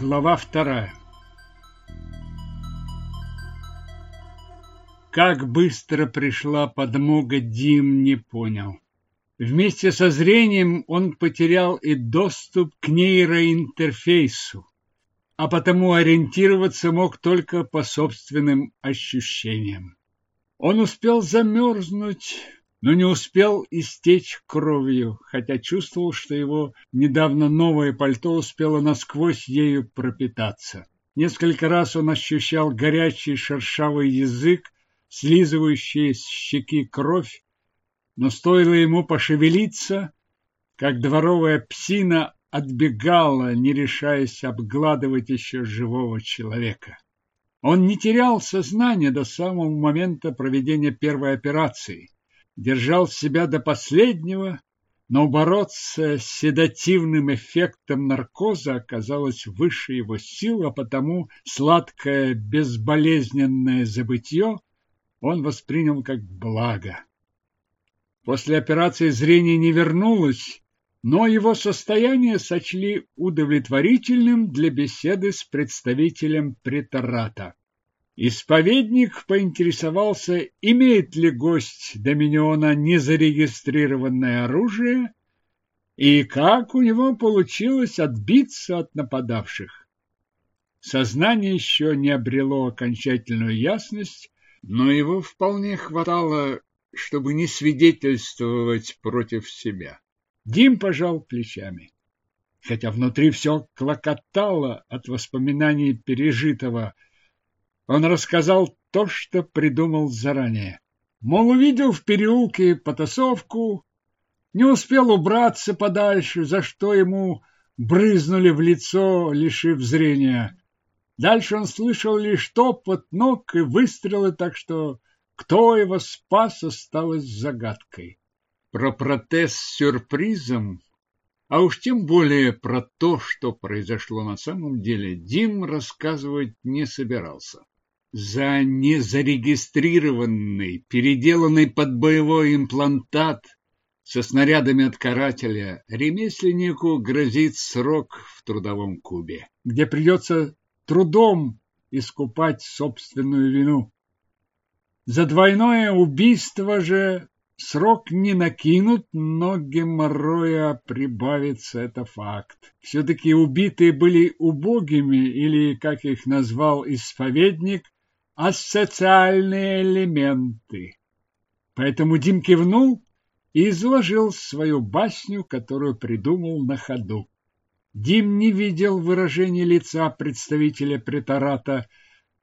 Глава вторая Как быстро пришла подмога, Дим не понял. Вместе со зрением он потерял и доступ к нейроинтерфейсу, а потому ориентироваться мог только по собственным ощущениям. Он успел замерзнуть, но не успел истечь кровью, хотя чувствовал, что его недавно новое пальто успело насквозь ею пропитаться. Несколько раз он ощущал горячий шершавый язык, слизывающий с щеки кровь, но стоило ему пошевелиться, как дворовая псина отбегала, не решаясь обгладывать еще живого человека. Он не терял сознание до самого момента проведения первой операции держал себя до последнего, но бороться с седативным эффектом наркоза оказалось выше его сил, а потому сладкое безболезненное забытье он воспринял как благо. После операции зрение не вернулось, но его состояние сочли удовлетворительным для беседы с представителем претората. Исповедник поинтересовался, имеет ли гость Доминиона незарегистрированное оружие и как у него получилось отбиться от нападавших. Сознание еще не обрело окончательную ясность, но его вполне хватало, чтобы не свидетельствовать против себя. Дим пожал плечами. Хотя внутри все клокотало от воспоминаний пережитого – он рассказал то, что придумал заранее. Мол, увидел в переулке потасовку, не успел убраться подальше, за что ему брызнули в лицо, лишив зрения. Дальше он слышал лишь топот ног и выстрелы, так что кто его спас, осталось загадкой. Про протез с сюрпризом, а уж тем более про то, что произошло на самом деле, Дим рассказывать не собирался за незарегистрированный, переделанный под боевой имплантат со снарядами от карателя ремесленнику грозит срок в трудовом кубе, где придется трудом искупать собственную вину. За двойное убийство же срок не накинут, но геморроя прибавится, это факт. Все-таки убитые были убогими, или, как их назвал исповедник, асоциальные элементы. Поэтому Дим кивнул и изложил свою басню, которую придумал на ходу. Дим не видел выражения лица представителя претората,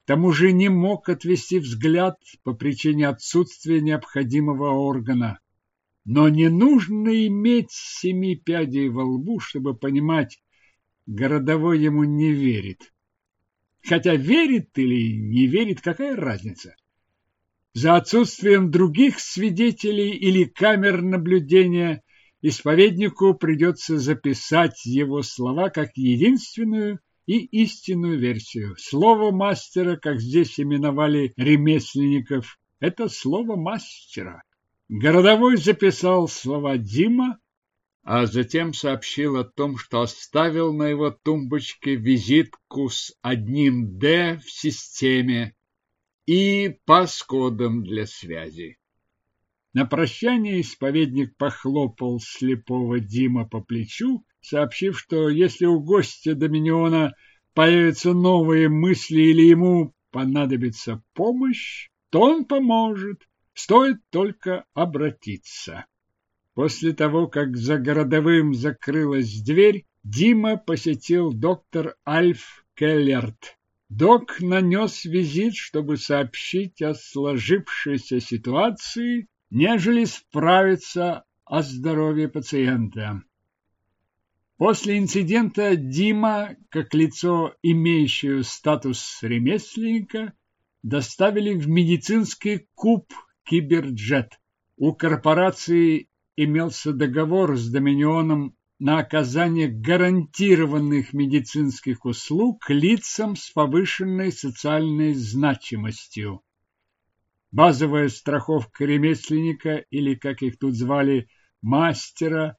к тому же не мог отвести взгляд по причине отсутствия необходимого органа. Но не нужно иметь семи пядей во лбу, чтобы понимать, городовой ему не верит. Хотя верит или не верит, какая разница? За отсутствием других свидетелей или камер наблюдения исповеднику придется записать его слова как единственную и истинную версию. Слово мастера, как здесь именовали ремесленников, это слово мастера. Городовой записал слова Дима, а затем сообщил о том, что оставил на его тумбочке визитку с одним «Д» в системе и паскодом для связи. На прощание исповедник похлопал слепого Дима по плечу, сообщив, что если у гостя Доминиона появятся новые мысли или ему понадобится помощь, то он поможет, стоит только обратиться. После того, как за городовым закрылась дверь, Дима посетил доктор Альф Келлерт. Док нанес визит, чтобы сообщить о сложившейся ситуации, нежели справиться о здоровье пациента. После инцидента Дима, как лицо, имеющее статус ремесленника, доставили в медицинский куб Киберджет. У корпорации имелся договор с Доминионом на оказание гарантированных медицинских услуг лицам с повышенной социальной значимостью. Базовая страховка ремесленника, или, как их тут звали, мастера,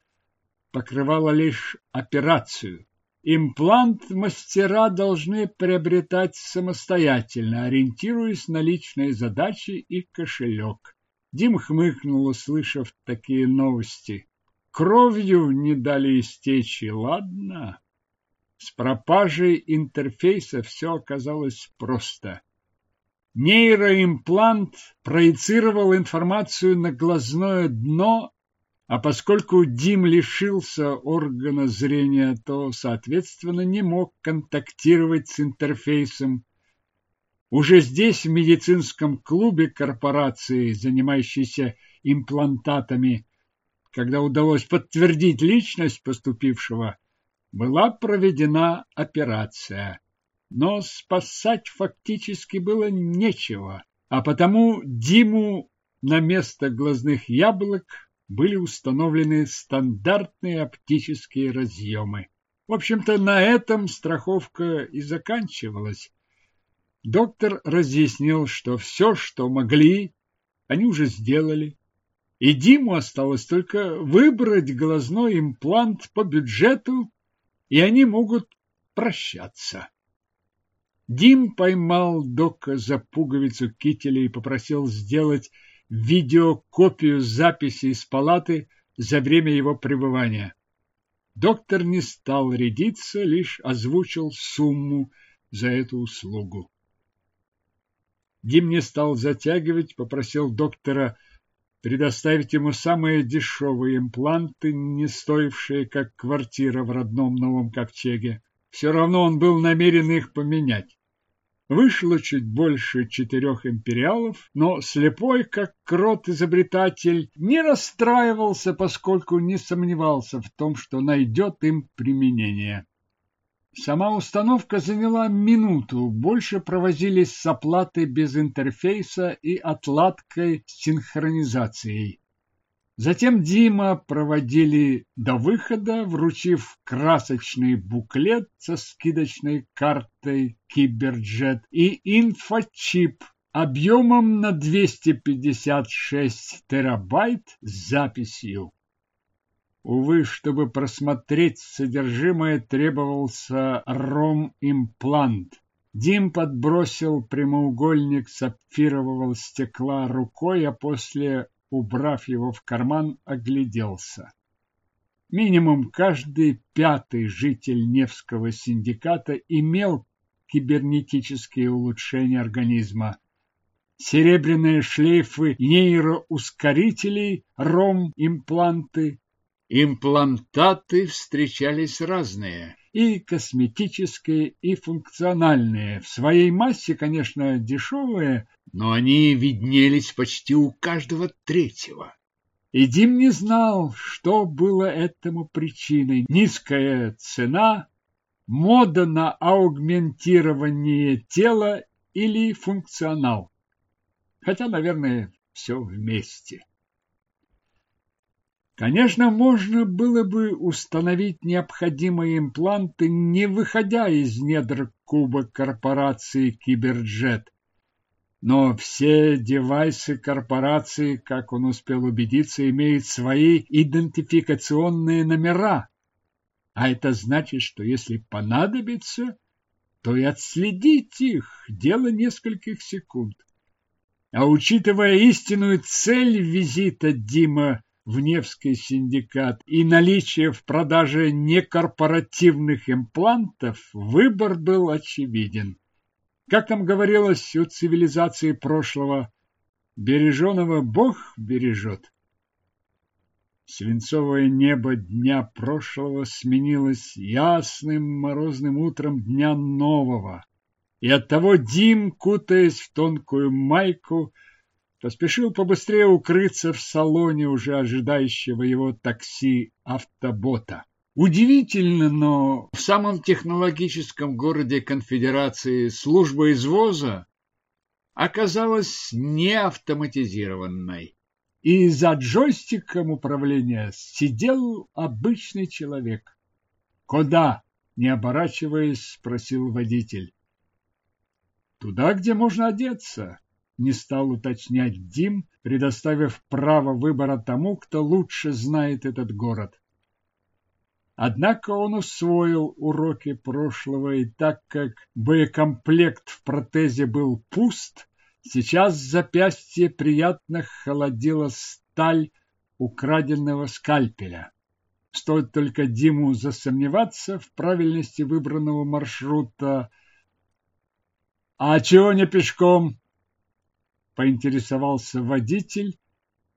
покрывала лишь операцию, Имплант мастера должны приобретать самостоятельно, ориентируясь на личные задачи и кошелек. Дим хмыкнул, услышав такие новости. Кровью не дали истечь, и ладно. С пропажей интерфейса все оказалось просто. Нейроимплант проецировал информацию на глазное дно а поскольку Дим лишился органа зрения, то, соответственно, не мог контактировать с интерфейсом. Уже здесь, в медицинском клубе корпорации, занимающейся имплантатами, когда удалось подтвердить личность поступившего, была проведена операция. Но спасать фактически было нечего, а потому Диму на место глазных яблок были установлены стандартные оптические разъемы. В общем-то, на этом страховка и заканчивалась. Доктор разъяснил, что все, что могли, они уже сделали. И Диму осталось только выбрать глазной имплант по бюджету, и они могут прощаться. Дим поймал Дока за пуговицу кителя и попросил сделать видеокопию записи из палаты за время его пребывания. Доктор не стал рядиться, лишь озвучил сумму за эту услугу. Дим не стал затягивать, попросил доктора предоставить ему самые дешевые импланты, не стоившие, как квартира в родном Новом Ковчеге. Все равно он был намерен их поменять. Вышло чуть больше четырех империалов, но слепой, как крот-изобретатель, не расстраивался, поскольку не сомневался в том, что найдет им применение. Сама установка заняла минуту, больше провозились с оплатой без интерфейса и отладкой с синхронизацией. Затем Дима проводили до выхода, вручив красочный буклет со скидочной картой Киберджет и инфочип объемом на 256 терабайт с записью. Увы, чтобы просмотреть содержимое, требовался ром-имплант. Дим подбросил прямоугольник сапфирового стекла рукой, а после убрав его в карман, огляделся. Минимум каждый пятый житель Невского синдиката имел кибернетические улучшения организма. Серебряные шлейфы нейроускорителей, ром-импланты. Имплантаты встречались разные и косметические, и функциональные. В своей массе, конечно, дешевые, но они виднелись почти у каждого третьего. И Дим не знал, что было этому причиной. Низкая цена, мода на аугментирование тела или функционал. Хотя, наверное, все вместе. Конечно, можно было бы установить необходимые импланты, не выходя из недр куба корпорации Киберджет. Но все девайсы корпорации, как он успел убедиться, имеют свои идентификационные номера. А это значит, что если понадобится, то и отследить их – дело нескольких секунд. А учитывая истинную цель визита Дима в Невский синдикат и наличие в продаже некорпоративных имплантов, выбор был очевиден. Как там говорилось у цивилизации прошлого, береженого Бог бережет. Свинцовое небо дня прошлого сменилось ясным морозным утром дня нового, и оттого Дим, кутаясь в тонкую майку, поспешил побыстрее укрыться в салоне уже ожидающего его такси автобота. Удивительно, но в самом технологическом городе конфедерации служба извоза оказалась не автоматизированной. И за джойстиком управления сидел обычный человек. «Куда?» – не оборачиваясь, спросил водитель. «Туда, где можно одеться», не стал уточнять Дим, предоставив право выбора тому, кто лучше знает этот город. Однако он усвоил уроки прошлого, и так как боекомплект в протезе был пуст, сейчас запястье приятно холодила сталь украденного скальпеля. Стоит только Диму засомневаться в правильности выбранного маршрута. «А чего не пешком?» – поинтересовался водитель,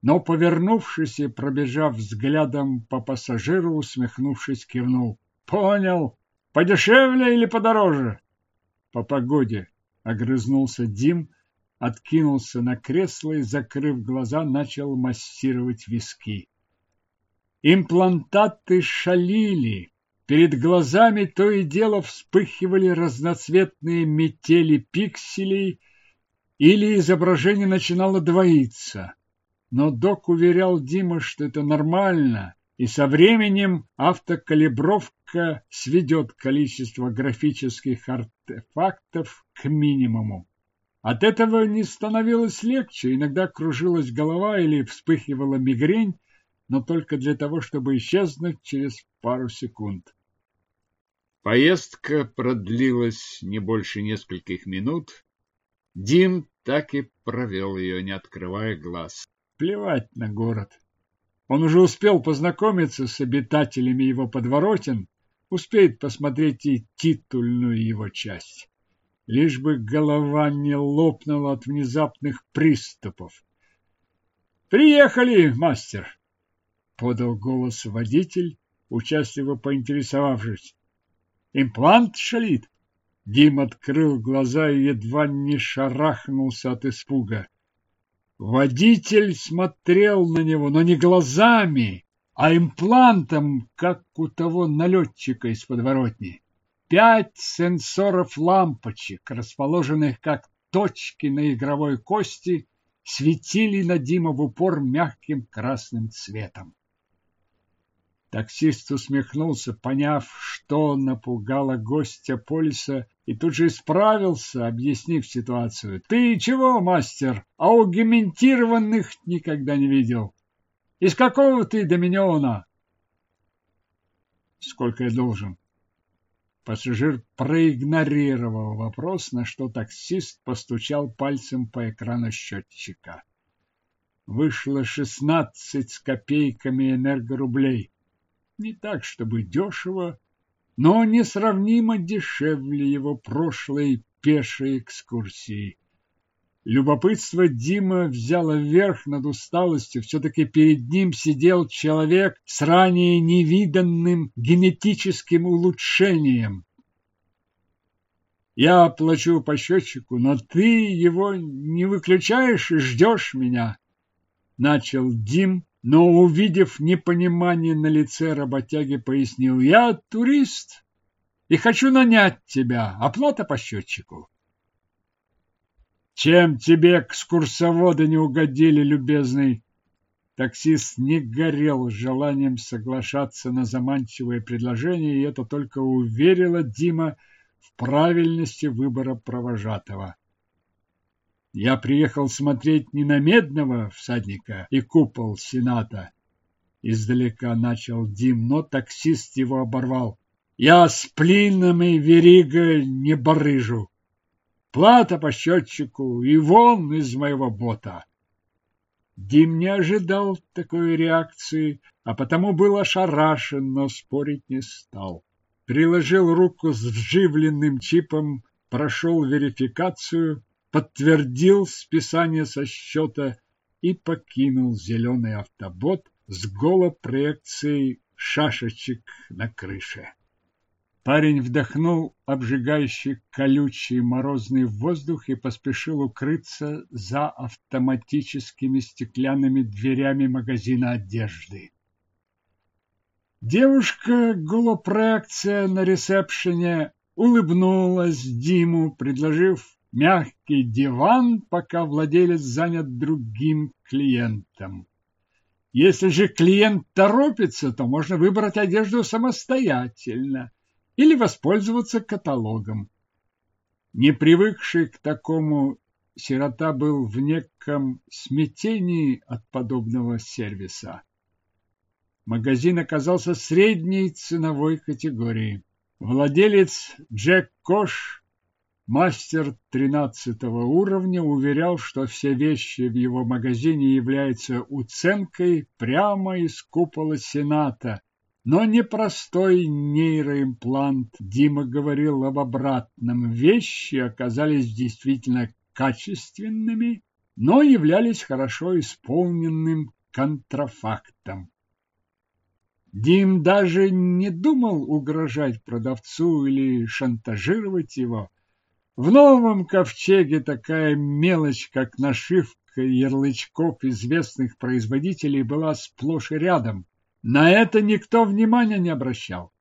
но, повернувшись и пробежав взглядом по пассажиру, усмехнувшись, кивнул. «Понял. Подешевле или подороже?» «По погоде», — огрызнулся Дим, откинулся на кресло и, закрыв глаза, начал массировать виски. Имплантаты шалили. Перед глазами то и дело вспыхивали разноцветные метели пикселей, или изображение начинало двоиться но док уверял Дима, что это нормально, и со временем автокалибровка сведет количество графических артефактов к минимуму. От этого не становилось легче, иногда кружилась голова или вспыхивала мигрень, но только для того, чтобы исчезнуть через пару секунд. Поездка продлилась не больше нескольких минут. Дим так и провел ее, не открывая глаз. Плевать на город. Он уже успел познакомиться с обитателями его подворотен, успеет посмотреть и титульную его часть. Лишь бы голова не лопнула от внезапных приступов. «Приехали, мастер!» — подал голос водитель, участливо поинтересовавшись. «Имплант шалит?» Дим открыл глаза и едва не шарахнулся от испуга. Водитель смотрел на него, но не глазами, а имплантом, как у того налетчика из подворотни. Пять сенсоров лампочек, расположенных как точки на игровой кости, светили на Дима в упор мягким красным цветом. Таксист усмехнулся, поняв, что напугало гостя полиса, и тут же исправился, объяснив ситуацию. «Ты чего, мастер, аугментированных никогда не видел? Из какого ты доминиона?» «Сколько я должен?» Пассажир проигнорировал вопрос, на что таксист постучал пальцем по экрану счетчика. Вышло шестнадцать с копейками энергорублей. Не так, чтобы дешево, но несравнимо дешевле его прошлой пешей экскурсии. Любопытство Дима взяло верх над усталостью. Все-таки перед ним сидел человек с ранее невиданным генетическим улучшением. Я плачу по счетчику, но ты его не выключаешь и ждешь меня. Начал Дим, но, увидев непонимание на лице работяги, пояснил, я турист и хочу нанять тебя, оплата по счетчику. Чем тебе экскурсоводы не угодили, любезный? Таксист не горел желанием соглашаться на заманчивое предложение, и это только уверило Дима в правильности выбора провожатого. Я приехал смотреть не на медного всадника и купол Сената. Издалека начал Дим, но таксист его оборвал. Я с плином и веригой не барыжу. Плата по счетчику и вон из моего бота. Дим не ожидал такой реакции, а потому был ошарашен, но спорить не стал. Приложил руку с вживленным чипом, прошел верификацию подтвердил списание со счета и покинул зеленый автобот с голопроекцией шашечек на крыше. Парень вдохнул обжигающий колючий морозный воздух и поспешил укрыться за автоматическими стеклянными дверями магазина одежды. Девушка голопроекция на ресепшене улыбнулась Диму, предложив мягкий диван, пока владелец занят другим клиентом. Если же клиент торопится, то можно выбрать одежду самостоятельно или воспользоваться каталогом. Не привыкший к такому, сирота был в неком смятении от подобного сервиса. Магазин оказался средней ценовой категории. Владелец Джек Кош, мастер тринадцатого уровня, уверял, что все вещи в его магазине являются уценкой прямо из купола Сената, но не простой нейроимплант. Дима говорил об обратном. Вещи оказались действительно качественными, но являлись хорошо исполненным контрафактом. Дим даже не думал угрожать продавцу или шантажировать его. В новом ковчеге такая мелочь, как нашивка ярлычков известных производителей, была сплошь и рядом. На это никто внимания не обращал.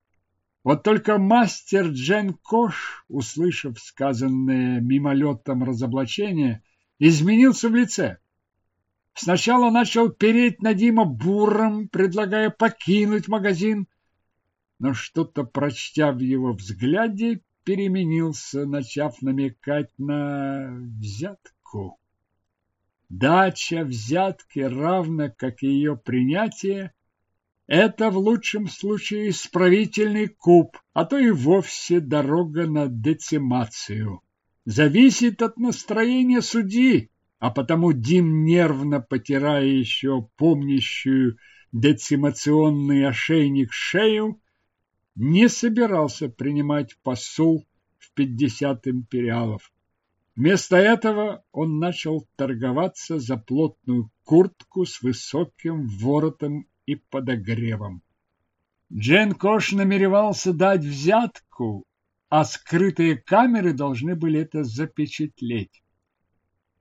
Вот только мастер Джен Кош, услышав сказанное мимолетом разоблачение, изменился в лице. Сначала начал переть на Дима буром, предлагая покинуть магазин, но что-то, прочтя в его взгляде, переменился, начав намекать на взятку. Дача взятки, равно как и ее принятие, это в лучшем случае исправительный куб, а то и вовсе дорога на децимацию. Зависит от настроения судьи а потому Дим, нервно потирая еще помнящую децимационный ошейник шею, не собирался принимать посул в пятьдесят империалов. Вместо этого он начал торговаться за плотную куртку с высоким воротом и подогревом. Джен Кош намеревался дать взятку, а скрытые камеры должны были это запечатлеть.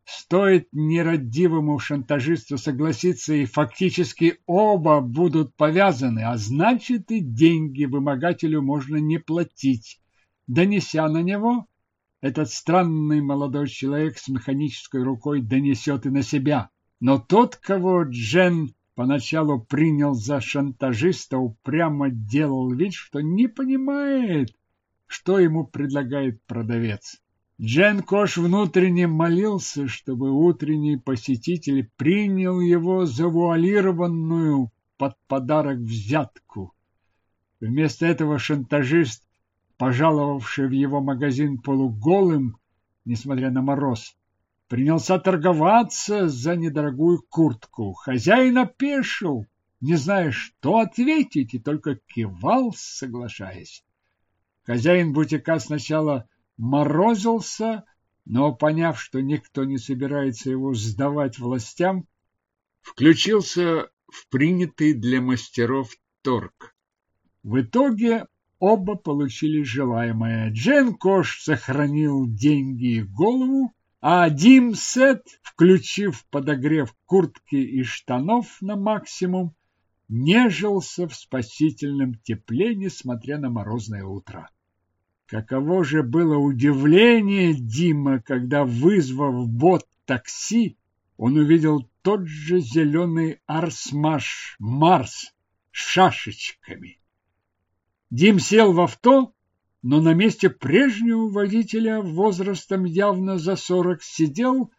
Стоит нерадивому шантажисту согласиться, и фактически оба будут повязаны, а значит и деньги вымогателю можно не платить. Донеся на него, этот странный молодой человек с механической рукой донесет и на себя. Но тот, кого Джен поначалу принял за шантажиста, упрямо делал вид, что не понимает, что ему предлагает продавец. Джен Кош внутренне молился, чтобы утренний посетитель принял его завуалированную под подарок взятку. Вместо этого шантажист, пожаловавший в его магазин полуголым, несмотря на мороз, принялся торговаться за недорогую куртку. Хозяин опешил, не зная, что ответить, и только кивал, соглашаясь. Хозяин бутика сначала морозился, но, поняв, что никто не собирается его сдавать властям, включился в принятый для мастеров торг. В итоге оба получили желаемое. Джен Кош сохранил деньги и голову, а Дим Сет, включив подогрев куртки и штанов на максимум, нежился в спасительном тепле, несмотря на морозное утро. Каково же было удивление Дима, когда, вызвав бот такси, он увидел тот же зеленый арсмаш Марс с шашечками. Дим сел в авто, но на месте прежнего водителя возрастом явно за сорок сидел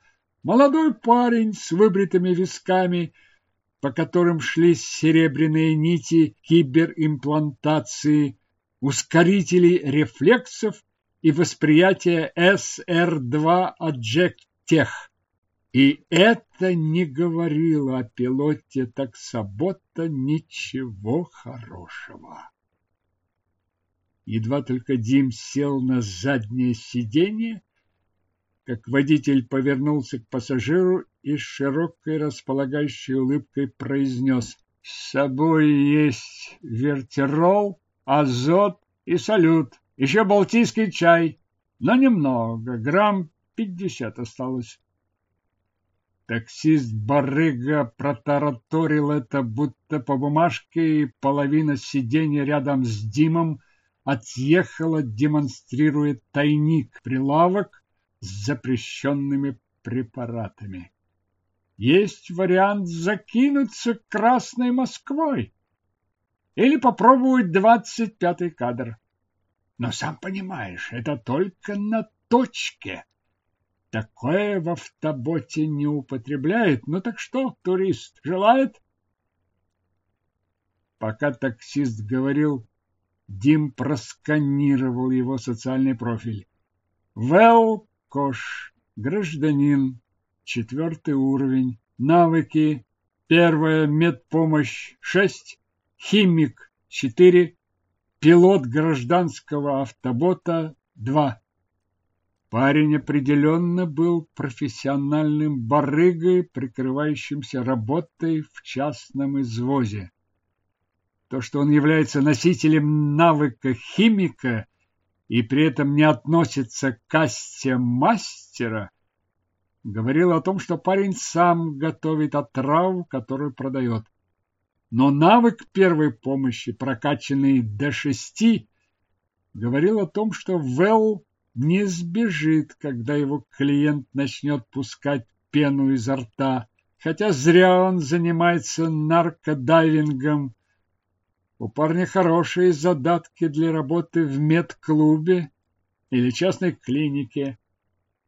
молодой парень с выбритыми висками, по которым шли серебряные нити киберимплантации ускорителей рефлексов и восприятия SR2 от JetTech. И это не говорило о пилоте таксобота ничего хорошего. Едва только Дим сел на заднее сиденье, как водитель повернулся к пассажиру и с широкой располагающей улыбкой произнес «С собой есть вертирол, азот и салют. Еще балтийский чай, но немного, грамм пятьдесят осталось. Таксист барыга протараторил это будто по бумажке, и половина сиденья рядом с Димом отъехала, демонстрируя тайник, прилавок с запрещенными препаратами. Есть вариант закинуться Красной Москвой. Или попробовать двадцать пятый кадр. Но сам понимаешь, это только на точке. Такое в автоботе не употребляет. Ну так что, турист, желает? Пока таксист говорил, Дим просканировал его социальный профиль. Вэл Кош, гражданин, четвертый уровень, навыки, первая медпомощь 6, химик 4, пилот гражданского автобота 2. Парень определенно был профессиональным барыгой, прикрывающимся работой в частном извозе. То, что он является носителем навыка химика и при этом не относится к касте мастера, говорило о том, что парень сам готовит отраву, которую продает. Но навык первой помощи, прокачанный до шести, говорил о том, что Вэл не сбежит, когда его клиент начнет пускать пену изо рта, хотя зря он занимается наркодайвингом. У парня хорошие задатки для работы в медклубе или частной клинике.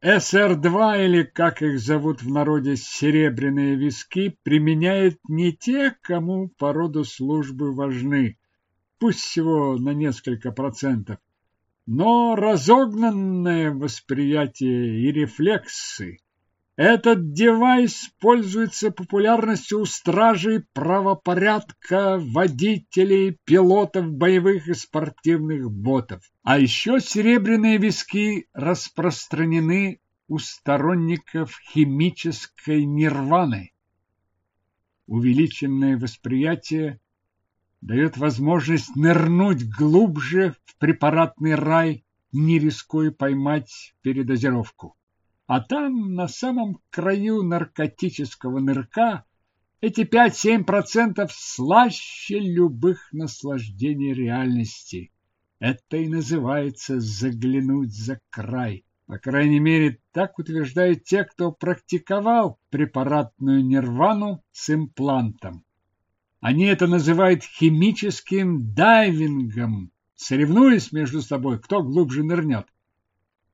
СР-2, или как их зовут в народе серебряные виски, применяет не те, кому по роду службы важны, пусть всего на несколько процентов, но разогнанное восприятие и рефлексы. Этот девайс пользуется популярностью у стражей правопорядка, водителей, пилотов боевых и спортивных ботов. А еще серебряные виски распространены у сторонников химической нирваны. Увеличенное восприятие дает возможность нырнуть глубже в препаратный рай, не рискуя поймать передозировку. А там, на самом краю наркотического нырка, эти 5-7% слаще любых наслаждений реальности. Это и называется заглянуть за край. По крайней мере, так утверждают те, кто практиковал препаратную нирвану с имплантом. Они это называют химическим дайвингом, соревнуясь между собой, кто глубже нырнет.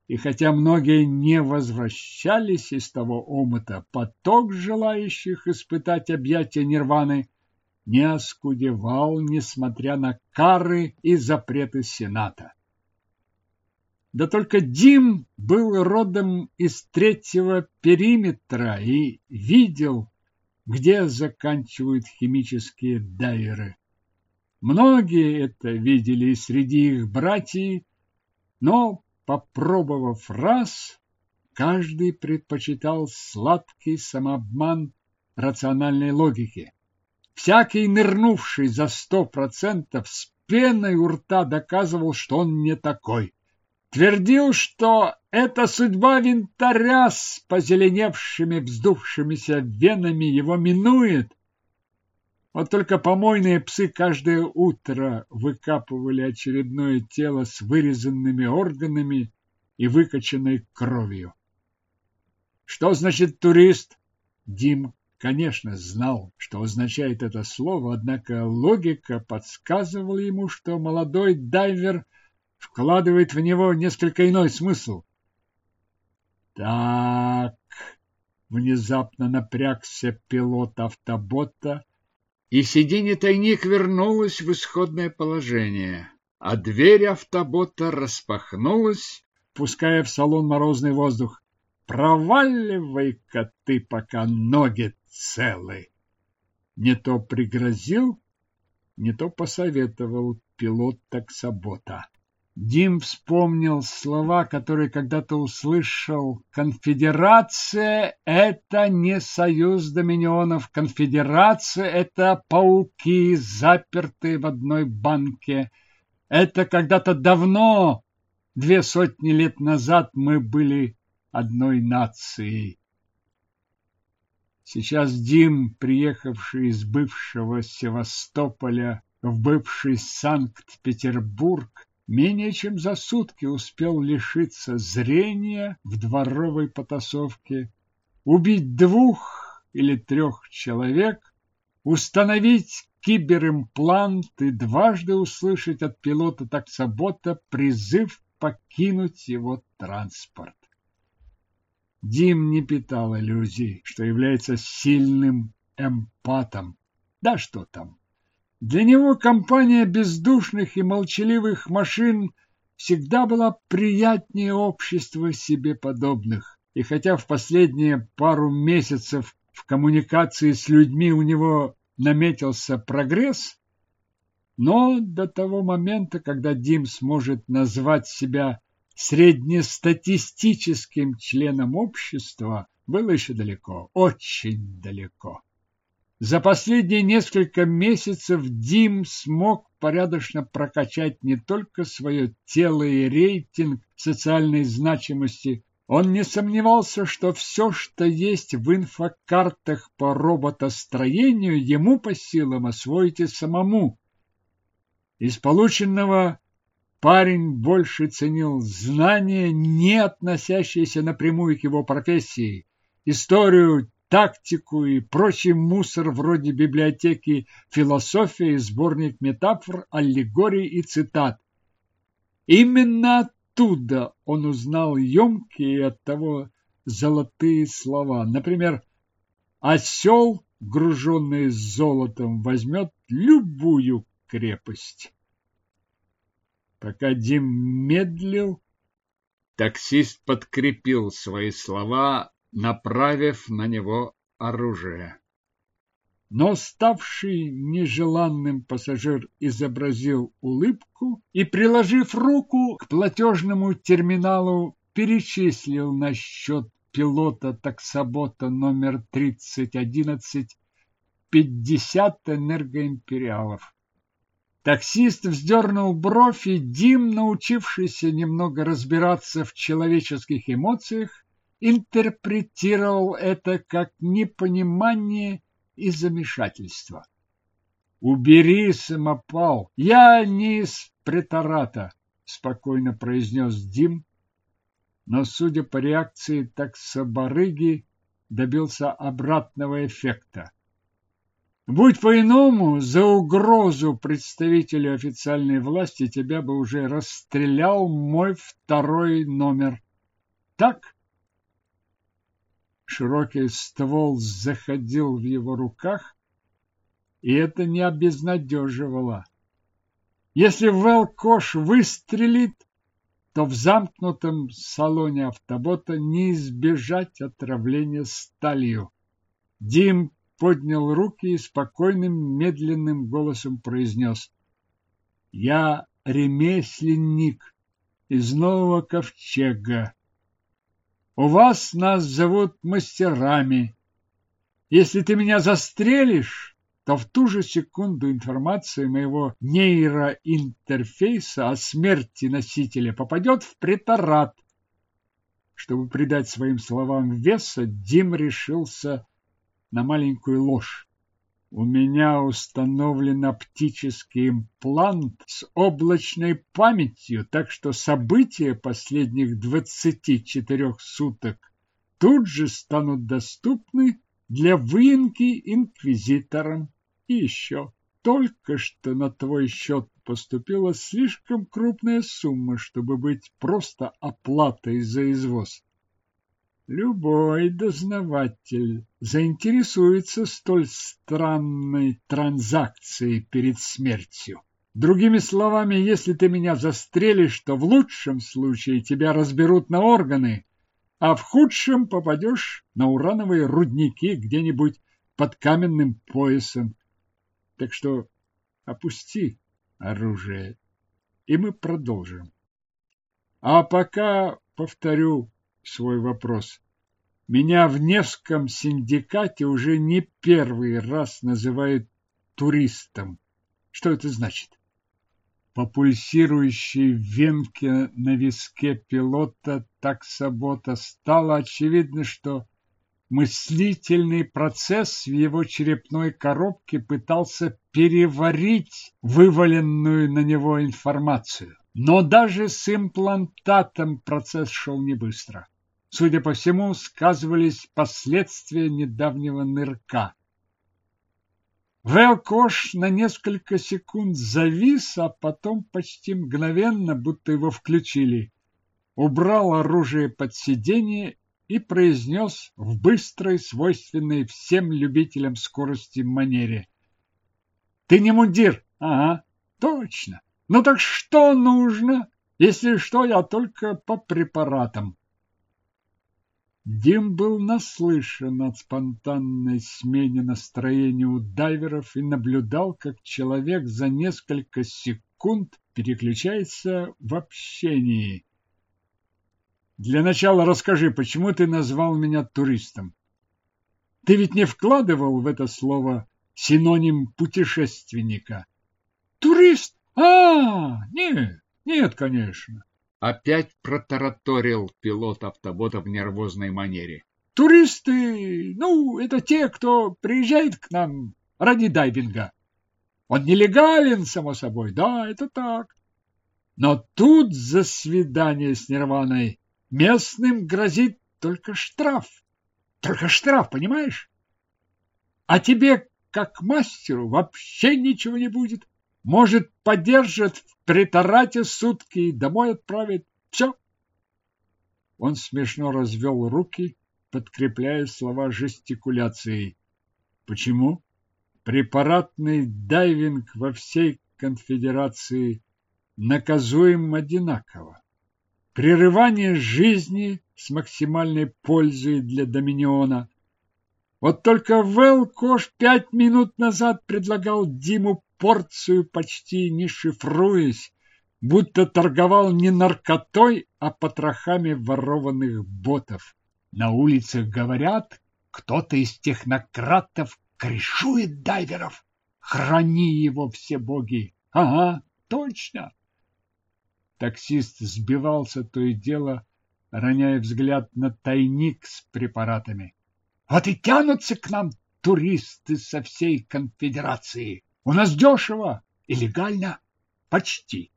И хотя многие не возвращались из того омута, поток желающих испытать объятия нирваны не оскудевал, несмотря на кары и запреты Сената. Да только Дим был родом из третьего периметра и видел, где заканчивают химические дайверы. Многие это видели среди их братьев, но, попробовав раз, каждый предпочитал сладкий самообман рациональной логики. Всякий нырнувший за сто процентов с пеной у рта доказывал, что он не такой. Твердил, что это судьба винтаря с позеленевшими, вздувшимися венами его минует. Вот только помойные псы каждое утро выкапывали очередное тело с вырезанными органами и выкачанной кровью. Что значит турист? Дим, конечно, знал, что означает это слово, однако логика подсказывала ему, что молодой дайвер – вкладывает в него несколько иной смысл. Так, внезапно напрягся пилот автобота, и сиденье-тайник вернулось в исходное положение, а дверь автобота распахнулась, пуская в салон морозный воздух. Проваливай-ка ты, пока ноги целы. Не то пригрозил, не то посоветовал пилот таксобота. Дим вспомнил слова, которые когда-то услышал. Конфедерация – это не союз доминионов. Конфедерация – это пауки, запертые в одной банке. Это когда-то давно, две сотни лет назад, мы были одной нацией. Сейчас Дим, приехавший из бывшего Севастополя в бывший Санкт-Петербург, менее чем за сутки успел лишиться зрения в дворовой потасовке, убить двух или трех человек, установить киберимплант и дважды услышать от пилота таксобота призыв покинуть его транспорт. Дим не питал иллюзий, что является сильным эмпатом. Да что там, Для него компания бездушных и молчаливых машин всегда была приятнее общества себе подобных. И хотя в последние пару месяцев в коммуникации с людьми у него наметился прогресс, но до того момента, когда Дим сможет назвать себя среднестатистическим членом общества, было еще далеко, очень далеко. За последние несколько месяцев Дим смог порядочно прокачать не только свое тело и рейтинг социальной значимости, он не сомневался, что все, что есть в инфокартах по роботостроению, ему по силам освоить и самому. Из полученного парень больше ценил знания, не относящиеся напрямую к его профессии, историю, тактику и прочий мусор вроде библиотеки философии, сборник метафор, аллегорий и цитат. Именно оттуда он узнал емкие и оттого золотые слова. Например, «Осел, груженный золотом, возьмет любую крепость». Пока Дим медлил, таксист подкрепил свои слова направив на него оружие. Но ставший нежеланным пассажир изобразил улыбку и, приложив руку к платежному терминалу, перечислил на счет пилота таксобота номер 3011 50 энергоимпериалов. Таксист вздернул бровь, и Дим, научившийся немного разбираться в человеческих эмоциях, интерпретировал это как непонимание и замешательство. «Убери самопал! Я не из претората!» — спокойно произнес Дим, но, судя по реакции таксобарыги, добился обратного эффекта. Будь по-иному, за угрозу представителю официальной власти тебя бы уже расстрелял мой второй номер. Так? Широкий ствол заходил в его руках, и это не обезнадеживало. Если Велкош выстрелит, то в замкнутом салоне автобота не избежать отравления сталью. Дим поднял руки и спокойным, медленным голосом произнес «Я ремесленник из Нового Ковчега. У вас нас зовут мастерами. Если ты меня застрелишь, то в ту же секунду информация моего нейроинтерфейса о смерти носителя попадет в препарат. Чтобы придать своим словам веса, Дим решился на маленькую ложь. У меня установлен оптический имплант с облачной памятью, так что события последних 24 суток тут же станут доступны для выемки инквизиторам. И еще, только что на твой счет поступила слишком крупная сумма, чтобы быть просто оплатой за извоз. Любой дознаватель заинтересуется столь странной транзакцией перед смертью. Другими словами, если ты меня застрелишь, то в лучшем случае тебя разберут на органы, а в худшем попадешь на урановые рудники где-нибудь под каменным поясом. Так что опусти оружие, и мы продолжим. А пока, повторю, свой вопрос. Меня в Невском синдикате уже не первый раз называют туристом. Что это значит? По пульсирующей венке на виске пилота таксобота стало очевидно, что мыслительный процесс в его черепной коробке пытался переварить вываленную на него информацию. Но даже с имплантатом процесс шел не быстро. Судя по всему, сказывались последствия недавнего нырка. Велкош на несколько секунд завис, а потом почти мгновенно, будто его включили, убрал оружие под сиденье и произнес в быстрой, свойственной всем любителям скорости манере. Ты не мундир. Ага, точно. Ну так что нужно? Если что, я только по препаратам. Дим был наслышан от спонтанной смене настроения у дайверов и наблюдал, как человек за несколько секунд переключается в общении. Для начала расскажи, почему ты назвал меня туристом? Ты ведь не вкладывал в это слово синоним путешественника. Турист? А, нет, нет, конечно. Опять протараторил пилот автобота в нервозной манере. Туристы, ну, это те, кто приезжает к нам ради дайвинга. Он нелегален, само собой, да, это так. Но тут за свидание с Нирваной местным грозит только штраф. Только штраф, понимаешь? А тебе, как мастеру, вообще ничего не будет. Может, подержат в притарате сутки и домой отправят. Все. Он смешно развел руки, подкрепляя слова жестикуляцией. Почему? Препаратный дайвинг во всей конфедерации наказуем одинаково. Прерывание жизни с максимальной пользой для Доминиона. Вот только Вэл Кош пять минут назад предлагал Диму порцию почти не шифруясь, будто торговал не наркотой, а потрохами ворованных ботов. На улицах говорят, кто-то из технократов крышует дайверов. Храни его все боги. Ага, точно. Таксист сбивался то и дело, роняя взгляд на тайник с препаратами. Вот и тянутся к нам туристы со всей конфедерации. У нас дешево и легально. Почти.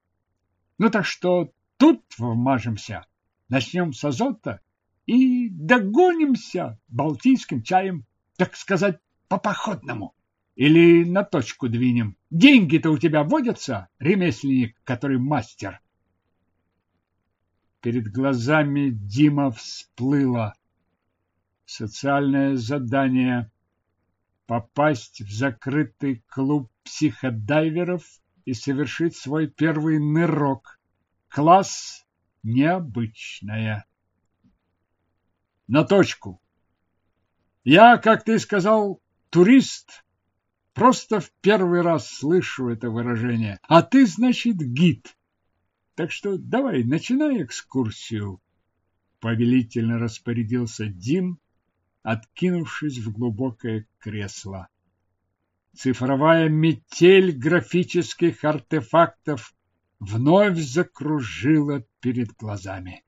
Ну так что тут вмажемся. Начнем с азота и догонимся балтийским чаем, так сказать, по-походному. Или на точку двинем. Деньги-то у тебя водятся, ремесленник, который мастер. Перед глазами Дима всплыло. Социальное задание попасть в закрытый клуб психодайверов и совершить свой первый нырок. Класс необычная. На точку. Я, как ты сказал, турист. Просто в первый раз слышу это выражение. А ты, значит, гид. Так что давай, начинай экскурсию. Повелительно распорядился Дим, откинувшись в глубокое кресло. Цифровая метель графических артефактов вновь закружила перед глазами.